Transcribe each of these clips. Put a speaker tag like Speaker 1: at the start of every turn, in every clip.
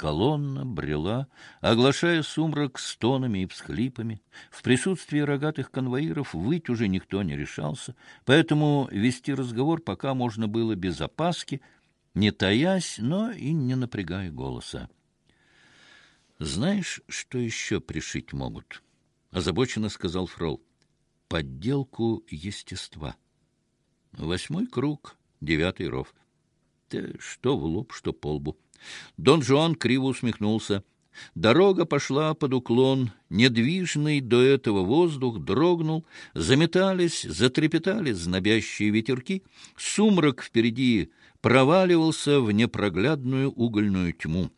Speaker 1: колонна брела, оглашая сумрак стонами и всхлипами. В присутствии рогатых конвоиров выть уже никто не решался, поэтому вести разговор пока можно было без опаски, не таясь, но и не напрягая голоса. «Знаешь, что еще пришить могут?» — озабоченно сказал Фрол. «Подделку естества. Восьмой круг, девятый ров. Ты что в лоб, что по лбу». Дон Жуан криво усмехнулся. Дорога пошла под уклон, недвижный до этого воздух дрогнул, заметались, затрепетали знобящие ветерки, сумрак впереди проваливался в непроглядную угольную тьму.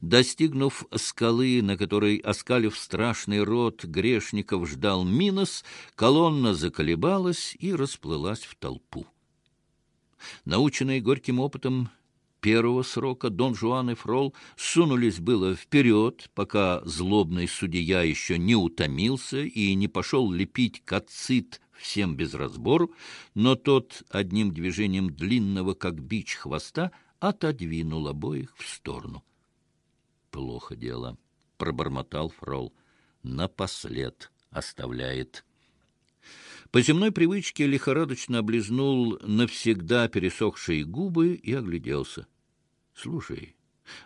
Speaker 1: Достигнув скалы, на которой, оскалив страшный рот, грешников ждал Минос, колонна заколебалась и расплылась в толпу. Наученные горьким опытом, первого срока Дон Жуан и Фрол сунулись было вперед, пока злобный судья еще не утомился и не пошел лепить кацит всем без разбору, но тот одним движением длинного, как бич хвоста, отодвинул обоих в сторону. «Плохо дело», — пробормотал Фрол. «Напослед оставляет». По земной привычке лихорадочно облизнул навсегда пересохшие губы и огляделся. — Слушай,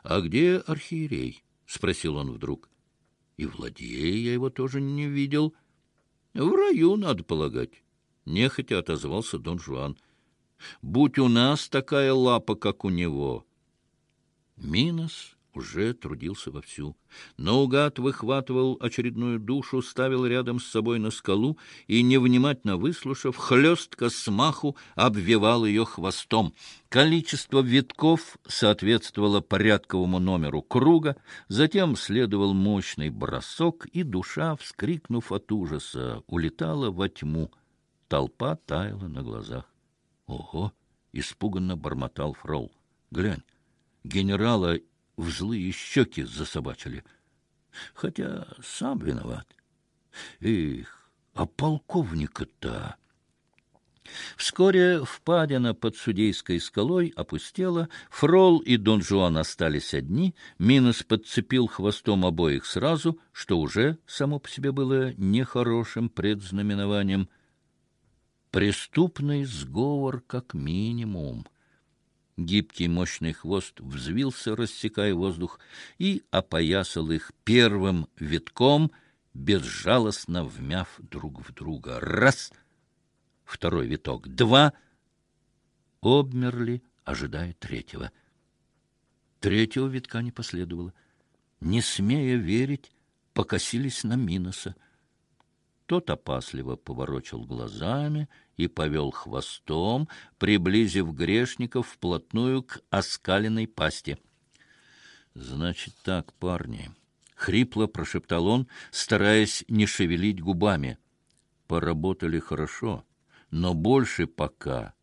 Speaker 1: а где архиерей? — спросил он вдруг. — И владея я его тоже не видел. — В раю, надо полагать. Нехотя отозвался Дон Жуан. — Будь у нас такая лапа, как у него. Минос уже трудился вовсю. Наугад выхватывал очередную душу, ставил рядом с собой на скалу и, невнимательно выслушав, хлестко смаху обвивал ее хвостом. Количество витков соответствовало порядковому номеру круга, затем следовал мощный бросок, и душа, вскрикнув от ужаса, улетала во тьму. Толпа таяла на глазах. «Ого!» — испуганно бормотал Фрол. «Глянь, генерала в злые щеки засобачили. Хотя сам виноват. Эх, а полковника-то... Вскоре впадина под судейской скалой опустела, Фрол и Дон Жуан остались одни, Минос подцепил хвостом обоих сразу, что уже само по себе было нехорошим предзнаменованием. Преступный сговор как минимум. Гибкий мощный хвост взвился, рассекая воздух, и опоясал их первым витком, безжалостно вмяв друг в друга. Раз! Второй виток. Два! Обмерли, ожидая третьего. Третьего витка не последовало. Не смея верить, покосились на Миноса. Тот опасливо поворочил глазами и повел хвостом, приблизив грешников вплотную к оскаленной пасти. — Значит так, парни, — хрипло прошептал он, стараясь не шевелить губами. — Поработали хорошо, но больше пока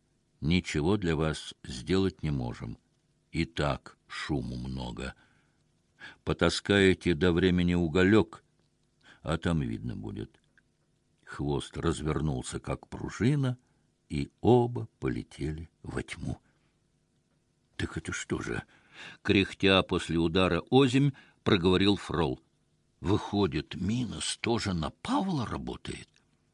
Speaker 1: ничего для вас сделать не можем. И так шуму много. Потаскаете до времени уголек, а там видно будет. Хвост развернулся, как пружина, и оба полетели во тьму. — Так это что же? — кряхтя после удара озимь, проговорил Фрол. — Выходит, Минос тоже на Павла работает?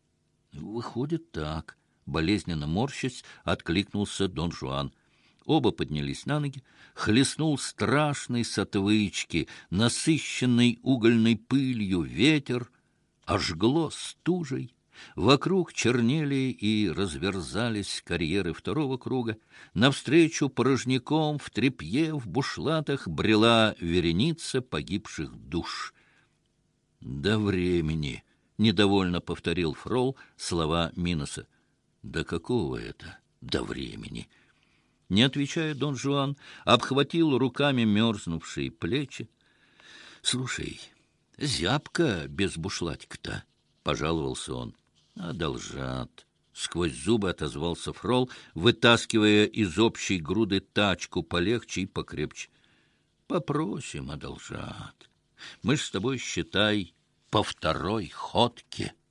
Speaker 1: — Выходит, так. Болезненно морщась, откликнулся Дон Жуан. Оба поднялись на ноги, хлестнул страшный с отвычки, насыщенный угольной пылью ветер, ожгло стужей. Вокруг чернели и разверзались карьеры второго круга. Навстречу порожняком в трепье в бушлатах брела вереница погибших душ. «До времени!» — недовольно повторил Фрол слова Миноса. «До какого это? До времени!» Не отвечая, Дон Жуан обхватил руками мерзнувшие плечи. «Слушай, Зябко без бушлатика-то, — пожаловался он. — Одолжат. Сквозь зубы отозвался Фрол, вытаскивая из общей груды тачку полегче и покрепче. — Попросим, одолжат. Мы ж с тобой, считай, по второй ходке. —